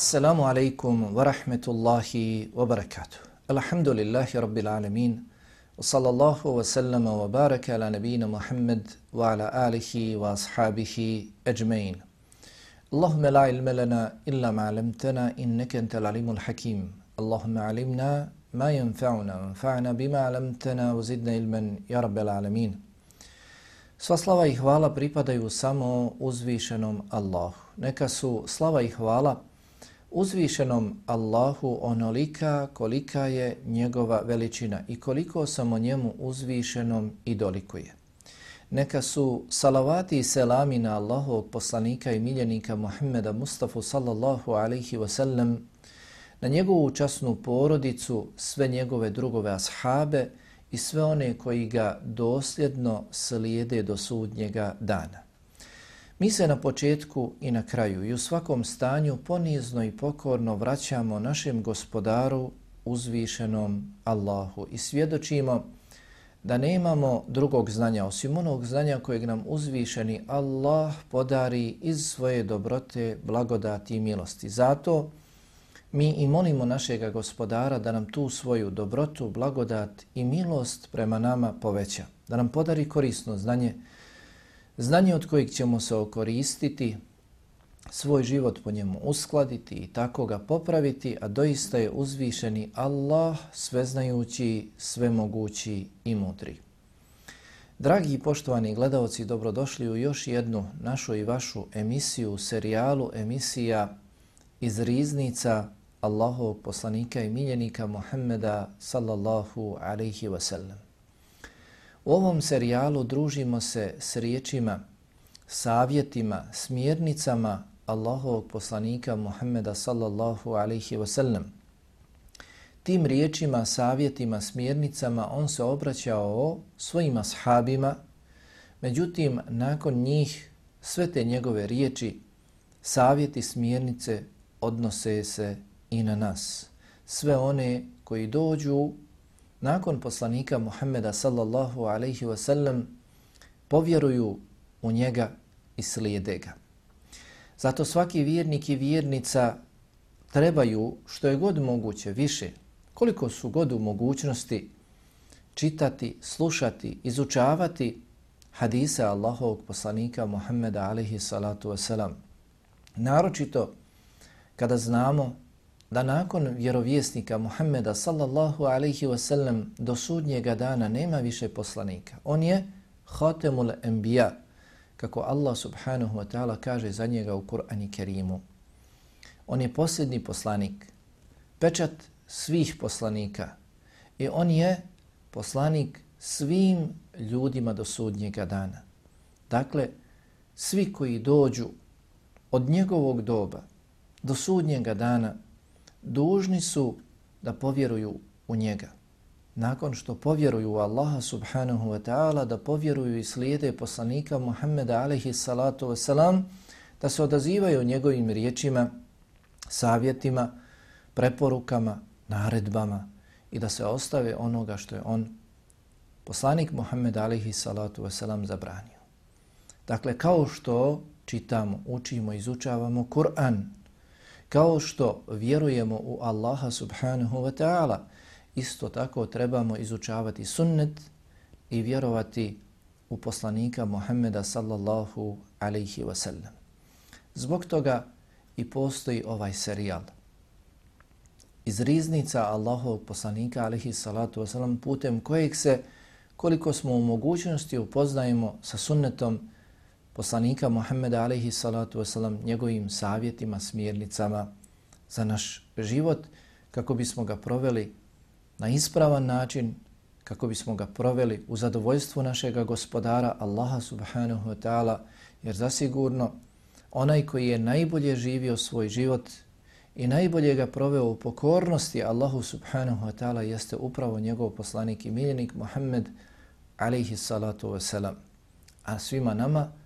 Assalamu alaikum wa rahmetullahi wa barakatuh. Alhamdulillahi rabbil alamin. Wa sallallahu wa sallama wa baraka ala nabina Muhammad wa ala alihi wa ashabihi ajmain. Allahumma la ilma lana illa ma alamtana innaka antal alimul hakim. Allahumma alimna ma yanfa'una anfa'na bima alamtana wa zidna ilman ya rabbil alamin. Sva slava i hvala pripadaju samo uzvišenom Allahu. Neka su slava i hvala uzvišenom Allahu onolika kolika je njegova veličina i koliko samo njemu uzvišenom i dolikuje. Neka su salavati i selami na Allahovog poslanika i miljenika Muhammeda Mustafa sallallahu alaihi wasallam, na njegovu časnu porodicu, sve njegove drugove ashabe i sve one koji ga dosljedno slijede do sudnjega dana. Mi se na početku i na kraju i u svakom stanju ponizno i pokorno vraćamo našem gospodaru uzvišenom Allahu i svjedočimo da nemamo drugog znanja osim onog znanja kojeg nam uzvišeni Allah podari iz svoje dobrote, blagodati i milosti. Zato mi i molimo našega gospodara da nam tu svoju dobrotu, blagodat i milost prema nama poveća, da nam podari korisno znanje, znanje od kojeg ćemo se okoristiti, svoj život po njemu uskladiti i tako ga popraviti, a doista je uzvišeni Allah, sveznajući, svemogući i mudri. Dragi i poštovani gledalci, dobrodošli u još jednu našu i vašu emisiju, serijalu emisija iz riznica Allahovog poslanika i miljenika Muhammeda sallallahu alaihi wasallam. U ovom serijalu družimo se s riječima, savjetima, smjernicama Allahovog poslanika Muhammeda sallallahu alaihi wasallam. Tim riječima, savjetima, smjernicama on se obraćao svojim ashabima, međutim nakon njih sve te njegove riječi, savjeti, smjernice odnose se i na nas. Sve one koji dođu nakon poslanika Muhammeda sallallahu alaihi wa sallam povjeruju u njega i slijede ga. Zato svaki vjernik i vjernica trebaju što je god moguće više, koliko su god u mogućnosti čitati, slušati, izučavati hadise Allahovog poslanika Muhammeda alaihi salatu wasalam. Naročito kada znamo da nakon vjerovjesnika Muhammeda sallallahu alaihi wasallam do sudnjega dana nema više poslanika. On je hatemul enbiya, kako Allah subhanahu wa ta'ala kaže za njega u Kur'ani Kerimu. On je posljedni poslanik, pečat svih poslanika i on je poslanik svim ljudima do sudnjega dana. Dakle, svi koji dođu od njegovog doba do sudnjega dana dužni su da povjeruju u njega. Nakon što povjeruju u Allaha subhanahu wa ta'ala, da povjeruju i slijede poslanika Muhammeda alaihi salatu wa salam, da se odazivaju njegovim riječima, savjetima, preporukama, naredbama i da se ostave onoga što je on, poslanik Muhammed alaihi salatu wa salam, zabranio. Dakle, kao što čitamo, učimo, izučavamo Kur'an, Kao što vjerujemo u Allaha subhanahu wa ta'ala, isto tako trebamo izučavati sunnet i vjerovati u poslanika Muhammeda sallallahu alaihi wa sallam. Zbog toga i postoji ovaj serijal. Iz riznica Allahovog poslanika alaihi salatu wa sallam putem kojeg se koliko smo u mogućnosti upoznajemo sa sunnetom poslanika Muhammeda alaihi salatu wasalam njegovim savjetima, smjernicama za naš život kako bismo ga proveli na ispravan način, kako bismo ga proveli u zadovoljstvu našega gospodara Allaha subhanahu wa ta'ala jer zasigurno onaj koji je najbolje živio svoj život i najbolje ga proveo u pokornosti Allahu subhanahu wa ta'ala jeste upravo njegov poslanik i miljenik Muhammed alaihi salatu wasalam. A svima nama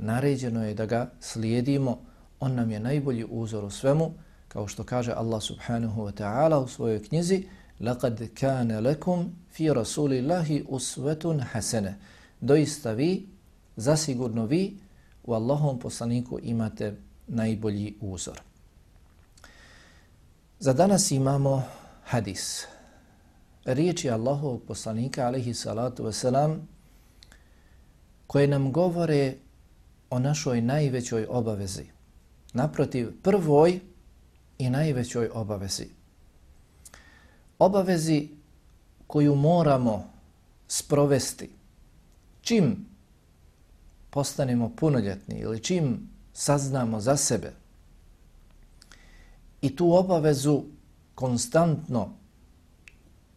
naređeno je da ga slijedimo, on nam je najbolji uzor u svemu, kao što kaže Allah subhanahu wa ta'ala u svojoj knjizi لَقَدْ كَانَ لَكُمْ فِي رَسُولِ اللَّهِ أُسْوَةٌ حَسَنَ Doista vi, zasigurno vi, u Allahom poslaniku imate najbolji uzor. Za danas imamo hadis. Riječi Allahovog poslanika, alaihi salatu wasalam, koje nam govore o našoj najvećoj obavezi. Naprotiv, prvoj i najvećoj obavezi. Obavezi koju moramo sprovesti čim postanemo punoljetni ili čim saznamo za sebe i tu obavezu konstantno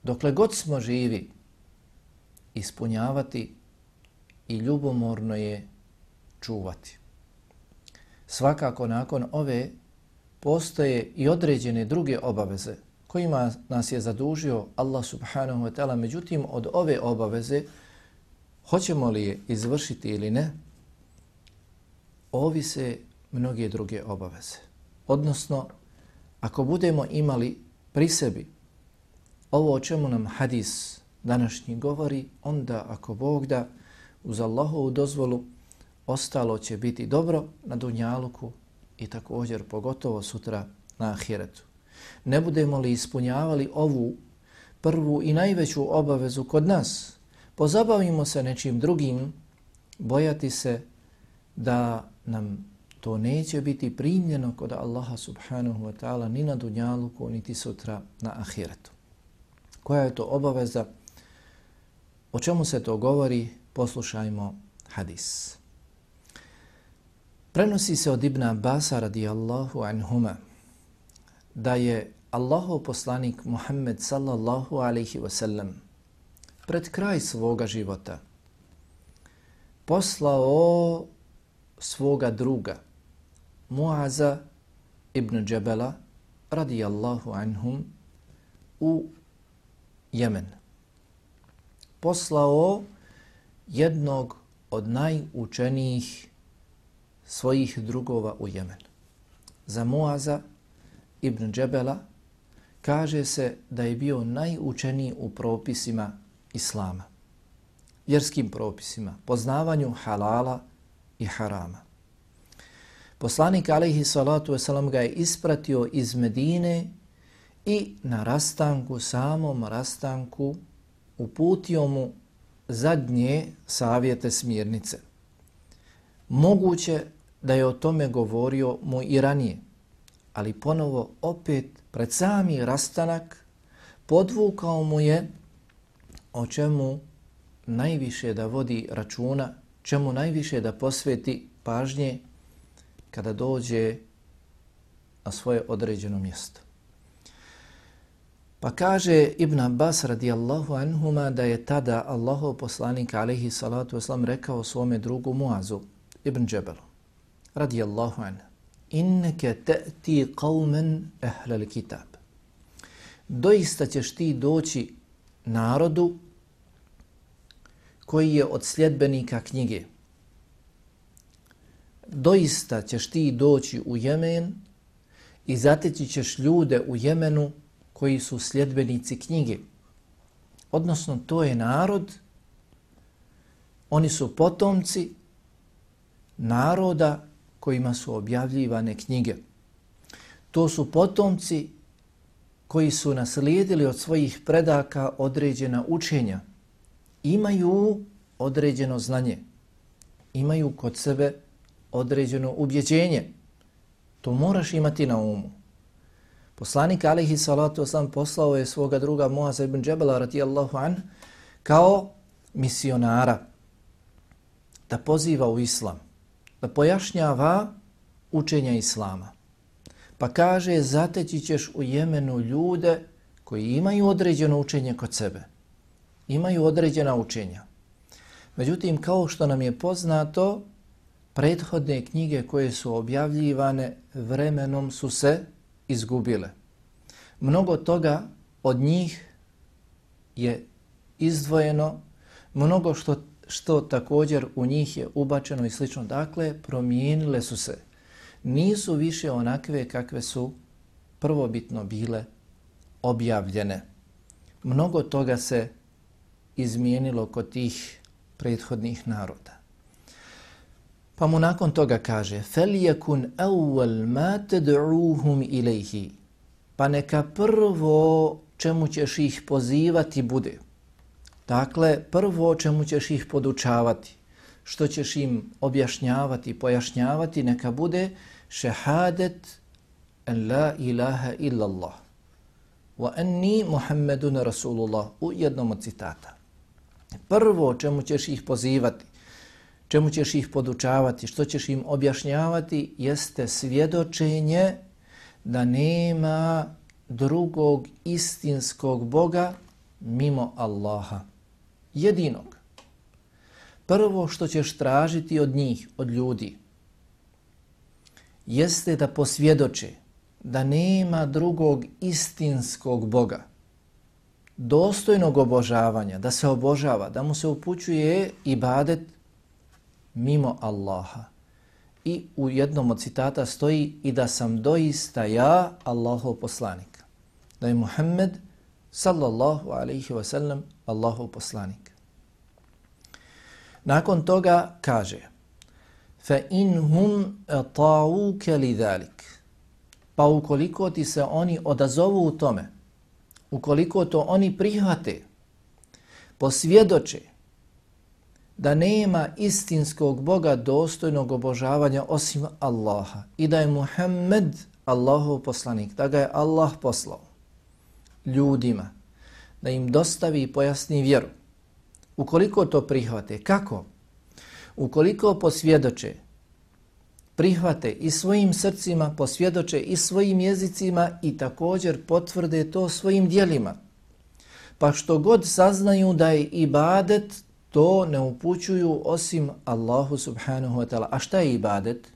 dokle god smo živi ispunjavati i ljubomorno je čuvati. Svakako nakon ove postoje i određene druge obaveze kojima nas je zadužio Allah subhanahu wa ta'ala. Međutim, od ove obaveze, hoćemo li je izvršiti ili ne, ovise mnoge druge obaveze. Odnosno, ako budemo imali pri sebi ovo o čemu nam hadis današnji govori, onda ako Bog da uz Allahovu dozvolu ostalo će biti dobro na dunjaluku i također pogotovo sutra na ahiretu. Ne budemo li ispunjavali ovu prvu i najveću obavezu kod nas, pozabavimo se nečim drugim, bojati se da nam to neće biti primljeno kod Allaha subhanahu wa ta'ala ni na dunjaluku, niti sutra na ahiretu. Koja je to obaveza? O čemu se to govori? Poslušajmo hadis. Prenosi se od Ibn Abasa radijallahu anhuma da je Allahov poslanik Muhammed sallallahu alaihi wasallam pred kraj svoga života poslao svoga druga Muaza ibn Džebela radijallahu anhum u Jemen. Poslao jednog od najučenijih svojih drugova u Jemen. Za Muaza ibn Džebela kaže se da je bio najučeniji u propisima Islama, vjerskim propisima, poznavanju halala i harama. Poslanik alaihi salatu wasalam ga je ispratio iz Medine i na rastanku, samom rastanku, uputio mu zadnje savjete smjernice. Moguće da je o tome govorio mu i ranije, ali ponovo opet pred sami rastanak podvukao mu je o čemu najviše da vodi računa, čemu najviše da posveti pažnje kada dođe na svoje određeno mjesto. Pa kaže Ibn Abbas radijallahu anhuma da je tada Allahov poslanik alaihi salatu wasalam rekao svome drugu Muazu Ibn Džebelu radijallahu anhu inneke te'ti qavmen ehlel kitab. Doista ćeš ti doći narodu koji je od sljedbenika knjige. Doista ćeš ti doći u Jemen i zateći ćeš ljude u Jemenu koji su sljedbenici knjige. Odnosno, to je narod, oni su potomci naroda kojima su objavljivane knjige. To su potomci koji su naslijedili od svojih predaka određena učenja. Imaju određeno znanje. Imaju kod sebe određeno ubjeđenje. To moraš imati na umu. Poslanik alihi salatu wasalam poslao je svoga druga Muaza ibn Džebela radijallahu an kao misionara da poziva u islam da pojašnjava učenja Islama. Pa kaže, zateći ćeš u Jemenu ljude koji imaju određeno učenje kod sebe. Imaju određena učenja. Međutim, kao što nam je poznato, prethodne knjige koje su objavljivane vremenom su se izgubile. Mnogo toga od njih je izdvojeno, mnogo što što također u njih je ubačeno i slično. Dakle, promijenile su se. Nisu više onakve kakve su prvobitno bile objavljene. Mnogo toga se izmijenilo kod tih prethodnih naroda. Pa mu nakon toga kaže فَلْيَكُنْ أَوَّلْ مَا تَدْعُوهُمْ إِلَيْهِ pa neka prvo čemu ćeš ih pozivati bude. Dakle, prvo čemu ćeš ih podučavati, što ćeš im objašnjavati, pojašnjavati, neka bude šehadet en la ilaha illallah wa anni Muhammedun Rasulullah u jednom od citata. Prvo čemu ćeš ih pozivati, čemu ćeš ih podučavati, što ćeš im objašnjavati, jeste svjedočenje da nema drugog istinskog Boga mimo Allaha. Jedinog. Prvo što ćeš tražiti od njih, od ljudi, jeste da posvjedoče da nema drugog istinskog Boga, dostojnog obožavanja, da se obožava, da mu se upućuje ibadet mimo Allaha. I u jednom od citata stoji i da sam doista ja Allahov poslanik. Da je Muhammed sallallahu alaihi wa sallam Allahov poslanik. Nakon toga kaže fa in hum ata'uka lidhalik pa ukoliko ti se oni odazovu u tome ukoliko to oni prihvate posvjedoče da nema istinskog Boga dostojnog obožavanja osim Allaha i da je Muhammed Allahov poslanik, da ga je Allah poslao ljudima, da im dostavi i pojasni vjeru. Ukoliko to prihvate, kako? Ukoliko posvjedoče, prihvate i svojim srcima, posvjedoče i svojim jezicima i također potvrde to svojim dijelima. Pa što god saznaju da je ibadet to ne upućuju osim Allahu subhanahu wa ta'ala. A šta je ibadet?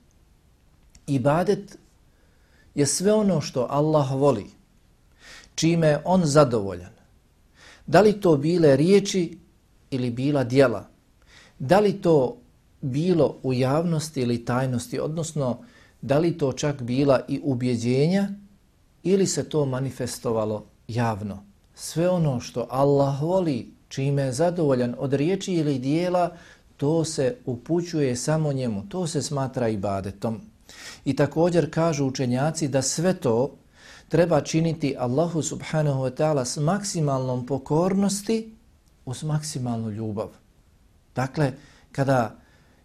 Ibadet je sve ono što Allah voli, čime je on zadovoljan. Da li to bile riječi ili bila dijela? Da li to bilo u javnosti ili tajnosti, odnosno da li to čak bila i ubjeđenja ili se to manifestovalo javno? Sve ono što Allah voli, čime je zadovoljan od riječi ili dijela, to se upućuje samo njemu, to se smatra ibadetom. I također kažu učenjaci da sve to treba činiti Allahu subhanahu wa ta'ala s maksimalnom pokornosti uz maksimalnu ljubav. Dakle, kada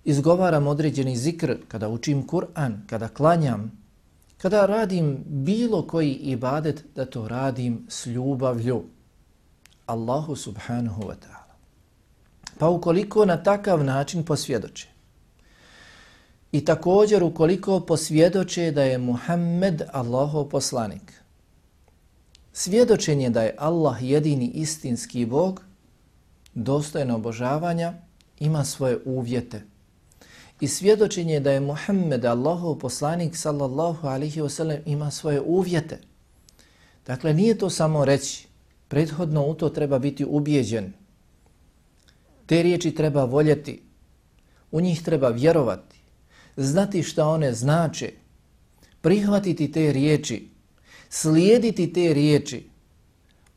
izgovaram određeni zikr, kada učim Kur'an, kada klanjam, kada radim bilo koji ibadet, da to radim s ljubavlju. Allahu subhanahu wa ta'ala. Pa ukoliko na takav način posvjedoče i također ukoliko posvjedoče da je Muhammed Allahov poslanik, svjedočenje da je Allah jedini istinski Bog, dostojno obožavanja, ima svoje uvjete. I svjedočenje da je Muhammed Allahov poslanik sallallahu alihi wasallam ima svoje uvjete. Dakle, nije to samo reći, prethodno u to treba biti ubijeđen. Te riječi treba voljeti, u njih treba vjerovati, znati šta one znače, prihvatiti te riječi, slijediti te riječi,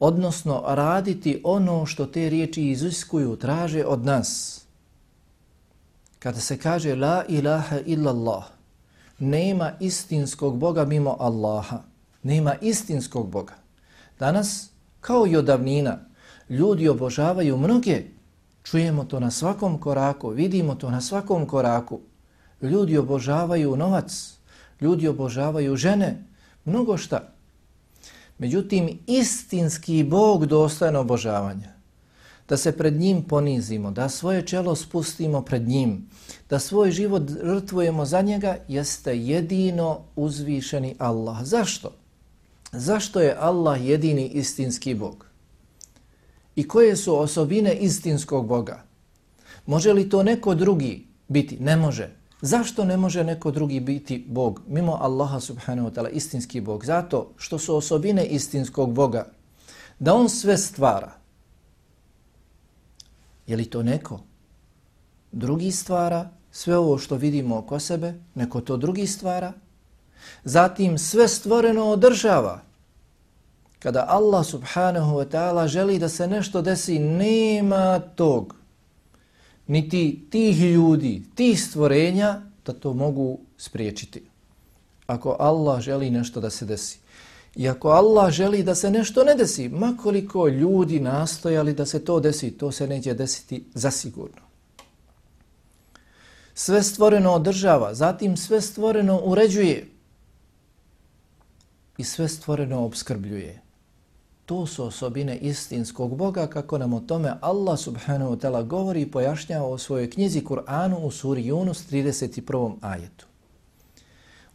odnosno raditi ono što te riječi iziskuju, traže od nas. Kada se kaže la ilaha illallah, nema istinskog Boga mimo Allaha, nema istinskog Boga. Danas Kao i odavnina, ljudi obožavaju mnoge. Čujemo to na svakom koraku, vidimo to na svakom koraku. Ljudi obožavaju novac, ljudi obožavaju žene, mnogo šta. Međutim, istinski Bog dostajno obožavanja, da se pred njim ponizimo, da svoje čelo spustimo pred njim, da svoj život žrtvujemo za njega, jeste jedino uzvišeni Allah. Zašto? Zašto je Allah jedini istinski Bog? I koje su osobine istinskog Boga? Može li to neko drugi biti? Ne može. Zašto ne može neko drugi biti Bog mimo Allaha subhanahu wa ta'ala istinski Bog? Zato što su osobine istinskog Boga da On sve stvara. Je li to neko? Drugi stvara sve ovo što vidimo oko sebe, neko to drugi stvara, Zatim sve stvoreno održava. Kada Allah subhanahu wa ta'ala želi da se nešto desi, nema tog. Niti tih ljudi, tih stvorenja, da to mogu spriječiti. Ako Allah želi nešto da se desi. I ako Allah želi da se nešto ne desi, makoliko ljudi nastojali da se to desi, to se neće desiti zasigurno. Sve stvoreno održava, zatim sve stvoreno uređuje i sve stvoreno obskrbljuje. To su osobine istinskog Boga kako nam o tome Allah subhanahu wa ta'ala govori i pojašnjava u svojoj knjizi Kur'anu u suri Yunus 31. ajetu.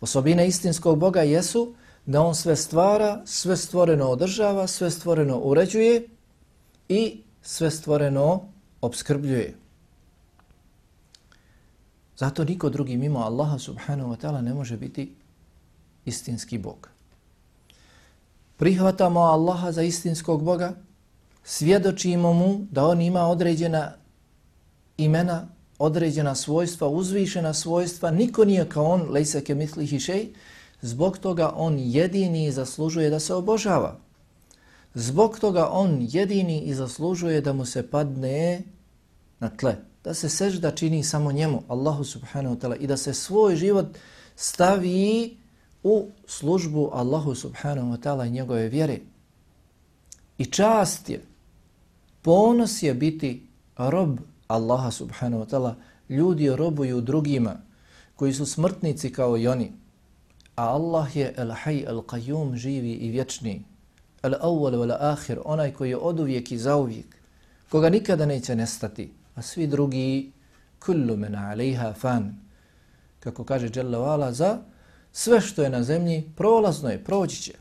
Osobine istinskog Boga jesu da on sve stvara, sve stvoreno održava, sve stvoreno uređuje i sve stvoreno obskrbljuje. Zato niko drugi mimo Allaha subhanahu wa ta'ala ne može biti istinski Bog. Prihvatamo Allaha za istinskog Boga, svjedočimo mu da on ima određena imena, određena svojstva, uzvišena svojstva, niko nije kao on, lejseke mitlihi šej, zbog toga on jedini zaslužuje da se obožava. Zbog toga on jedini i zaslužuje da mu se padne na tle, da se sežda čini samo njemu, Allahu subhanahu wa ta'ala, i da se svoj život stavi u službu Allahu subhanahu wa ta'ala i njegove vjere. I čast je, ponos je biti rob Allaha subhanahu wa ta'ala. Ljudi robuju drugima koji su smrtnici kao i oni. A Allah je el hay el qayyum živi i vječni. El awwal wal akhir, onaj koji je oduvijek i zauvijek, koga nikada neće nestati, a svi drugi kullu men alejha fan. Kako kaže Jalla za sve što je na zemlji prolazno je, proći će.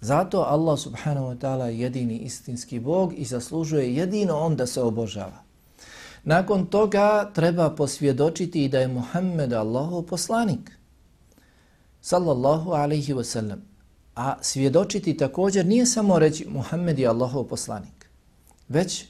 Zato Allah subhanahu wa ta'ala je jedini istinski Bog i zaslužuje jedino on da se obožava. Nakon toga treba posvjedočiti i da je Muhammed Allahov poslanik. Sallallahu alaihi wa sallam. A svjedočiti također nije samo reći Muhammed je Allahov poslanik. Već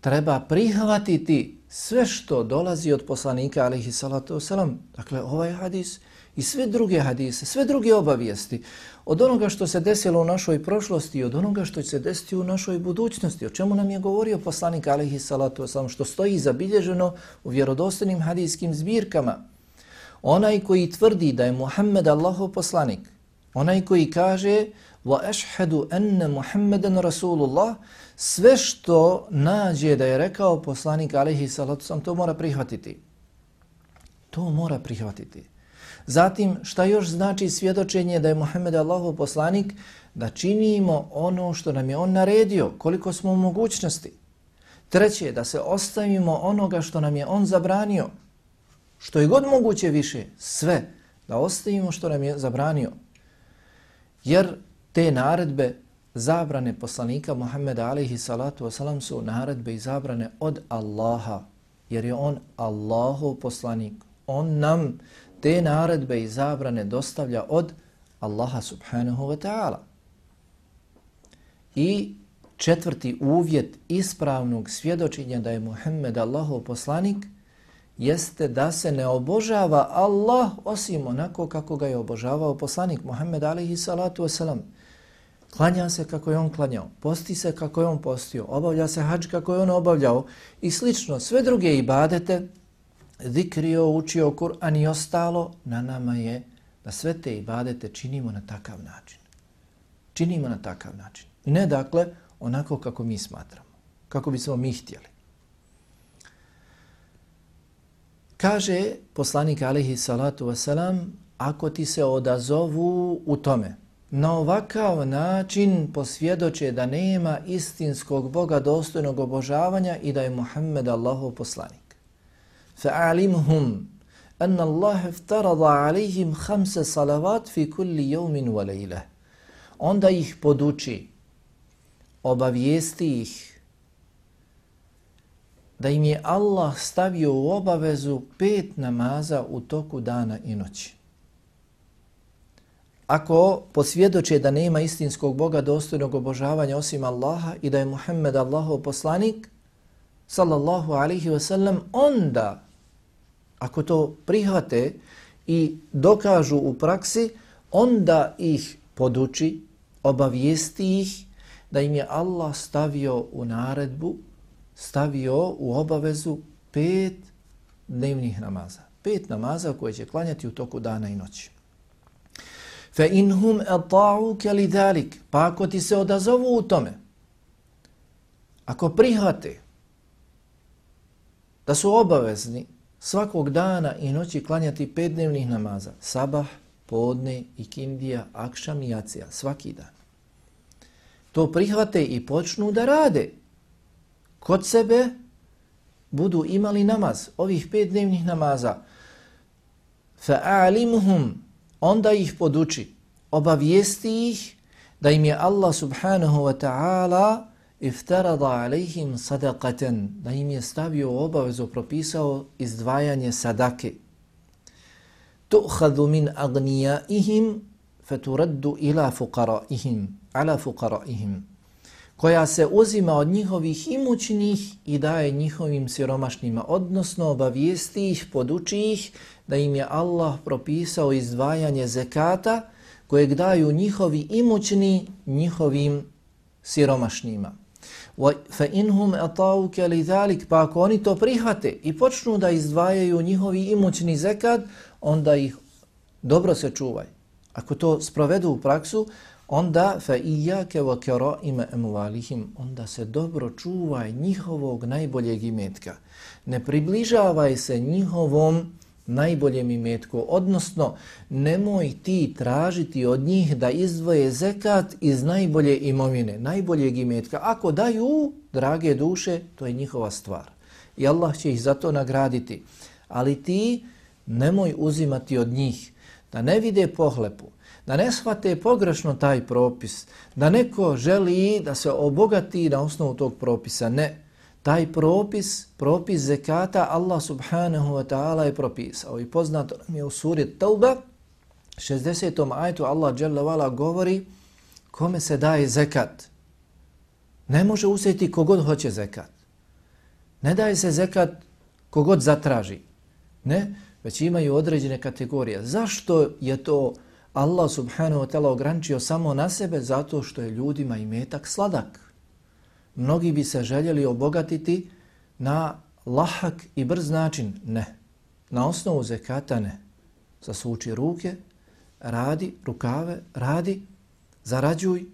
treba prihvatiti sve što dolazi od poslanika alaihi salatu wasalam, dakle ovaj hadis i sve druge hadise, sve druge obavijesti, od onoga što se desilo u našoj prošlosti i od onoga što će se desiti u našoj budućnosti, o čemu nam je govorio poslanik alaihi salatu wasalam, što stoji zabilježeno u vjerodostanim hadijskim zbirkama. Onaj koji tvrdi da je Muhammed Allahov poslanik, onaj koji kaže wa ashhadu anna Muhammadan rasulullah sve što nađe da je rekao poslanik alejhi salatu sam to mora prihvatiti. To mora prihvatiti. Zatim šta još znači svjedočenje da je Muhammed Allahov poslanik? Da činimo ono što nam je on naredio koliko smo u mogućnosti. Treće da se ostavimo onoga što nam je on zabranio. Što je god moguće više sve da ostavimo što nam je zabranio. Jer te naredbe zabrane poslanika Muhammeda alaihi salatu wasalam su naredbe i zabrane od Allaha, jer je on Allahov poslanik. On nam te naredbe i zabrane dostavlja od Allaha subhanahu wa ta'ala. I četvrti uvjet ispravnog svjedočenja da je Muhammed Allahov poslanik jeste da se ne obožava Allah osim onako kako ga je obožavao poslanik Muhammed alaihi salatu wasalam. Klanja se kako je on klanjao, posti se kako je on postio, obavlja se hađ kako je on obavljao i slično. Sve druge ibadete, zikrio, učio Kur'an i ostalo, na nama je da sve te ibadete činimo na takav način. Činimo na takav način. Ne dakle onako kako mi smatramo, kako bismo mi htjeli. Kaže poslanik alihi salatu wasalam, ako ti se odazovu u tome, na ovakav način posvjedoče da nema istinskog Boga dostojnog obožavanja i da je Muhammed Allahov poslanik. Fa'alimhum anna Allah iftarada alihim khamsa salavat fi kulli yawmin wa laylah. Onda ih poduči, obavijesti ih da im je Allah stavio u obavezu pet namaza u toku dana i noći ako posvjedoče da nema istinskog Boga dostojnog obožavanja osim Allaha i da je Muhammed Allahov poslanik, sallallahu alaihi wasallam, onda, ako to prihvate i dokažu u praksi, onda ih poduči, obavijesti ih da im je Allah stavio u naredbu, stavio u obavezu pet dnevnih namaza. Pet namaza koje će klanjati u toku dana i noći. Fe inhum ata'uke li dalik. Pa ako ti se odazovu u tome, ako prihvate da su obavezni svakog dana i noći klanjati pet dnevnih namaza, sabah, podne, ikindija, akšam i jacija, svaki dan. To prihvate i počnu da rade. Kod sebe budu imali namaz, ovih pet dnevnih namaza. Fa'alimuhum, onda ih poduči, obavijesti ih da im je Allah subhanahu wa ta'ala iftarada alaihim sadaqatan, da im je stavio obavezu, propisao izdvajanje sadake. Tu'hadu min agnijaihim faturaddu ila fuqaraihim, ala fuqaraihim, koja se uzima od njihovih imućnih i daje njihovim siromašnima, odnosno obavijesti ih, poduči ih da im je Allah propisao izdvajanje zekata kojeg daju njihovi imućni njihovim siromašnima. fa inhum atauka pa ako oni to prihvate i počnu da izdvajaju njihovi imućni zekat onda ih dobro se čuvaj ako to sprovedu u praksu onda fa iyyaka wa kara'im amwalihim onda se dobro čuvaj njihovog najboljeg imetka ne približavaj se njihovom najboljem imetku, odnosno nemoj ti tražiti od njih da izdvoje zekat iz najbolje imovine, najboljeg imetka. Ako daju, drage duše, to je njihova stvar. I Allah će ih za to nagraditi. Ali ti nemoj uzimati od njih, da ne vide pohlepu, da ne shvate pogrešno taj propis, da neko želi da se obogati na osnovu tog propisa. Ne, Taj propis, propis zekata, Allah subhanahu wa ta'ala je propisao. I poznato nam je u suri Tauba, 60. ajtu Allah dželle govori kome se daje zekat. Ne može uzeti kogod hoće zekat. Ne daje se zekat kogod zatraži. Ne, već imaju određene kategorije. Zašto je to Allah subhanahu wa ta'ala ograničio samo na sebe? Zato što je ljudima i metak sladak mnogi bi se željeli obogatiti na lahak i brz način. Ne. Na osnovu zekata ne. Zasuči ruke, radi, rukave, radi, zarađuj.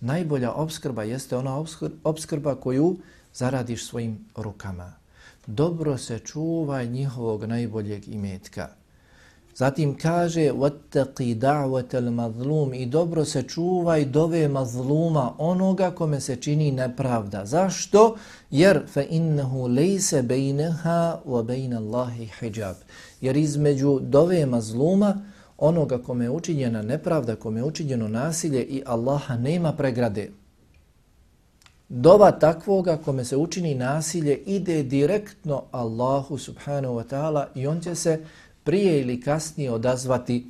Najbolja obskrba jeste ona obskrba koju zaradiš svojim rukama. Dobro se čuvaj njihovog najboljeg imetka. Zatim kaže وَتَّقِ دَعْوَةَ الْمَظْلُومِ i dobro se čuvaj dove mazluma onoga kome se čini nepravda. Zašto? Jer فَإِنَّهُ لَيْسَ بَيْنَهَا وَبَيْنَ اللَّهِ حِجَابِ Jer između dove mazluma onoga kome je učinjena nepravda, kome je učinjeno nasilje i Allaha nema pregrade. Dova takvoga kome se učini nasilje ide direktno Allahu subhanahu wa ta'ala i on će se prije ili kasnije odazvati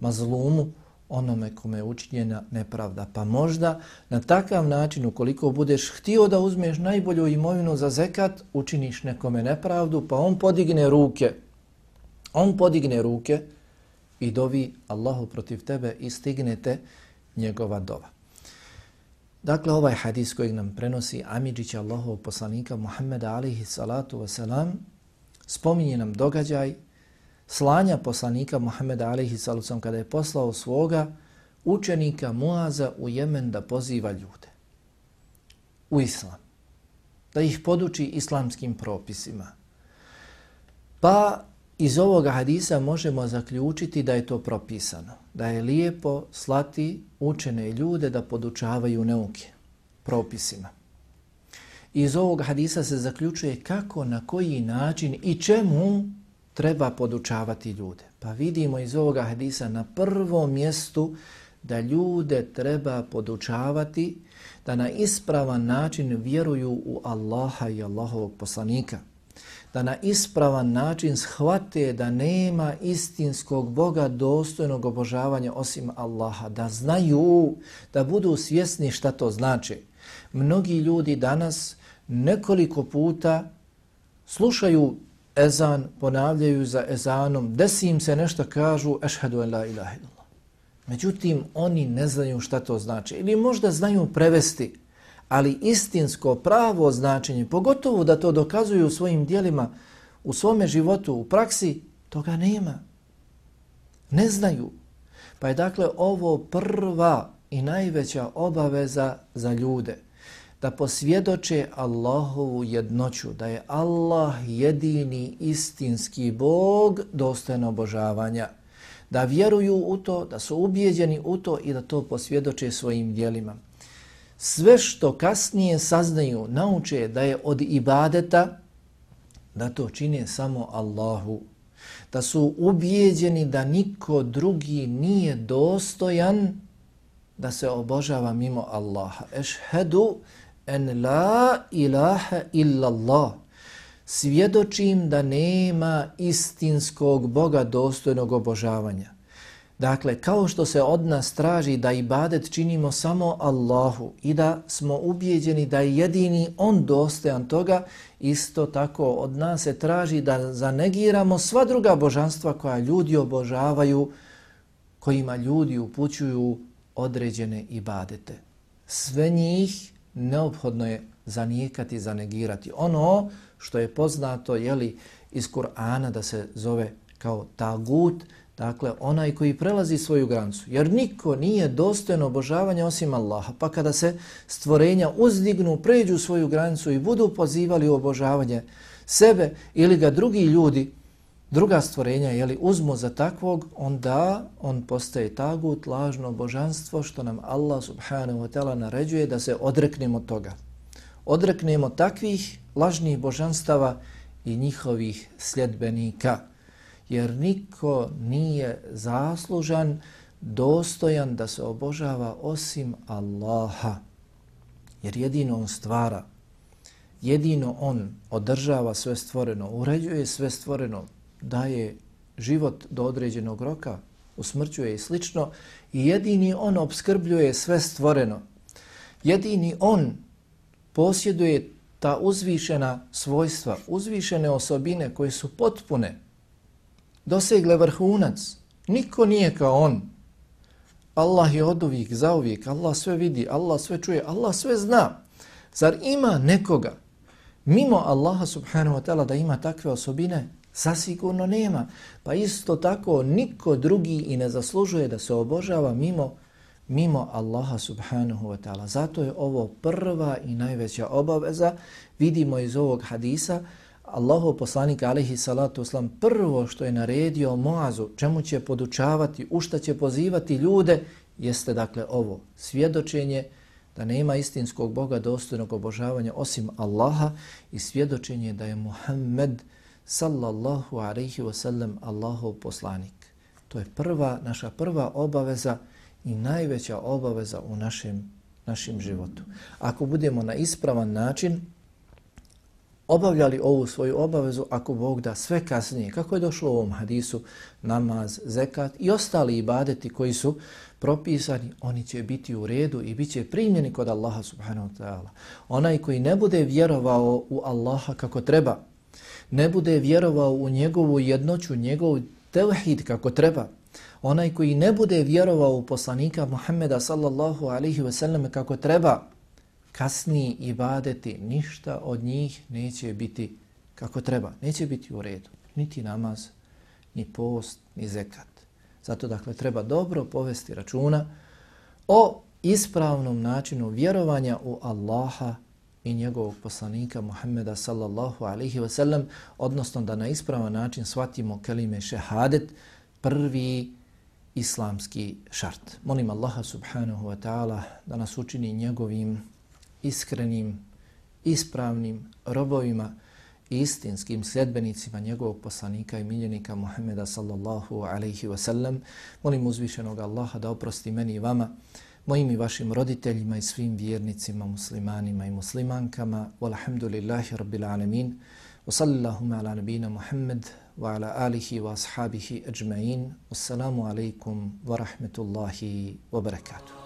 mazlumu onome kome je učinjena nepravda. Pa možda na takav način, ukoliko budeš htio da uzmeš najbolju imovinu za zekat, učiniš nekome nepravdu, pa on podigne ruke. On podigne ruke i dovi Allahu protiv tebe i stignete njegova dova. Dakle, ovaj hadis kojeg nam prenosi Amidžić Allahov poslanika Muhammeda alihi salatu wasalam, spominje nam događaj slanja poslanika Muhammeda alaihi salucam kada je poslao svoga učenika Muaza u Jemen da poziva ljude u islam, da ih poduči islamskim propisima. Pa iz ovoga hadisa možemo zaključiti da je to propisano, da je lijepo slati učene ljude da podučavaju neuke propisima. Iz ovog hadisa se zaključuje kako, na koji način i čemu treba podučavati ljude. Pa vidimo iz ovoga hadisa na prvom mjestu da ljude treba podučavati da na ispravan način vjeruju u Allaha i Allahovog poslanika. Da na ispravan način shvate da nema istinskog Boga dostojnog obožavanja osim Allaha. Da znaju, da budu svjesni šta to znači. Mnogi ljudi danas nekoliko puta slušaju ezan, ponavljaju za ezanom, desi im se nešto, kažu ešhedu en la ilaha illallah. Međutim, oni ne znaju šta to znači. Ili možda znaju prevesti, ali istinsko, pravo značenje, pogotovo da to dokazuju u svojim dijelima, u svome životu, u praksi, toga nema. Ne znaju. Pa je dakle ovo prva i najveća obaveza za ljude da posvjedoče Allahovu jednoću, da je Allah jedini istinski Bog dostojno obožavanja, da vjeruju u to, da su ubijeđeni u to i da to posvjedoče svojim dijelima. Sve što kasnije saznaju, nauče da je od ibadeta, da to čine samo Allahu. Da su ubijeđeni da niko drugi nije dostojan da se obožava mimo Allaha. Ešhedu en la ilaha illa Allah. Svjedočim da nema istinskog Boga dostojnog obožavanja. Dakle, kao što se od nas traži da ibadet činimo samo Allahu i da smo ubijeđeni da je jedini On dostojan toga, isto tako od nas se traži da zanegiramo sva druga božanstva koja ljudi obožavaju, kojima ljudi upućuju određene ibadete. Sve njih neophodno je zanijekati, zanegirati. Ono što je poznato jeli, iz Kur'ana da se zove kao tagut, dakle onaj koji prelazi svoju grancu. Jer niko nije dostojno obožavanja osim Allaha. Pa kada se stvorenja uzdignu, pređu svoju granicu i budu pozivali u obožavanje sebe ili ga drugi ljudi druga stvorenja je li uzmu za takvog, onda on postaje tagut, lažno božanstvo što nam Allah subhanahu wa ta'ala naređuje da se odreknemo toga. Odreknemo takvih lažnih božanstava i njihovih sljedbenika. Jer niko nije zaslužan, dostojan da se obožava osim Allaha. Jer jedino on stvara, jedino on održava sve stvoreno, uređuje sve stvoreno, daje život do određenog roka, usmrćuje i slično i jedini on obskrbljuje sve stvoreno. Jedini on posjeduje ta uzvišena svojstva, uzvišene osobine koje su potpune, dosegle vrhunac. Niko nije kao on. Allah je od uvijek, zauvijek, Allah sve vidi, Allah sve čuje, Allah sve zna. Zar ima nekoga mimo Allaha subhanahu wa ta'ala da ima takve osobine? Sasigurno nema. Pa isto tako niko drugi i ne zaslužuje da se obožava mimo mimo Allaha subhanahu wa ta'ala. Zato je ovo prva i najveća obaveza. Vidimo iz ovog hadisa Allahu poslanik alaihi salatu uslam prvo što je naredio Moazu, čemu će podučavati, u šta će pozivati ljude, jeste dakle ovo svjedočenje da nema istinskog Boga dostojnog obožavanja osim Allaha i svjedočenje da je Muhammed sallallahu alaihi wasallam Allahov poslanik. To je prva, naša prva obaveza i najveća obaveza u našem, našem životu. Ako budemo na ispravan način obavljali ovu svoju obavezu, ako Bog da sve kasnije, kako je došlo u ovom hadisu, namaz, zekat i ostali ibadeti koji su propisani, oni će biti u redu i bit će primljeni kod Allaha subhanahu wa ta'ala. Onaj koji ne bude vjerovao u Allaha kako treba, ne bude vjerovao u njegovu jednoću, njegov tevhid kako treba, onaj koji ne bude vjerovao u poslanika Muhammeda sallallahu alaihi ve sellem kako treba, kasniji ibadeti, ništa od njih neće biti kako treba, neće biti u redu, niti namaz, ni post, ni zekat. Zato dakle treba dobro povesti računa o ispravnom načinu vjerovanja u Allaha i njegovog poslanika Muhammeda sallallahu alaihi wa sallam, odnosno da na ispravan način shvatimo kelime šehadet, prvi islamski šart. Molim Allaha subhanahu wa ta'ala da nas učini njegovim iskrenim, ispravnim robovima i istinskim sljedbenicima njegovog poslanika i miljenika Muhammeda sallallahu alaihi wa sallam. Molim uzvišenog Allaha da oprosti meni i vama, mojim i vašim roditeljima i svim vjernicima, muslimanima i muslimankama. Walhamdulillahi rabbil alamin. Wa sallallahuma ala nabina Muhammad wa ala alihi wa ashabihi ajma'in. Wassalamu alaikum wa rahmetullahi wa barakatuh.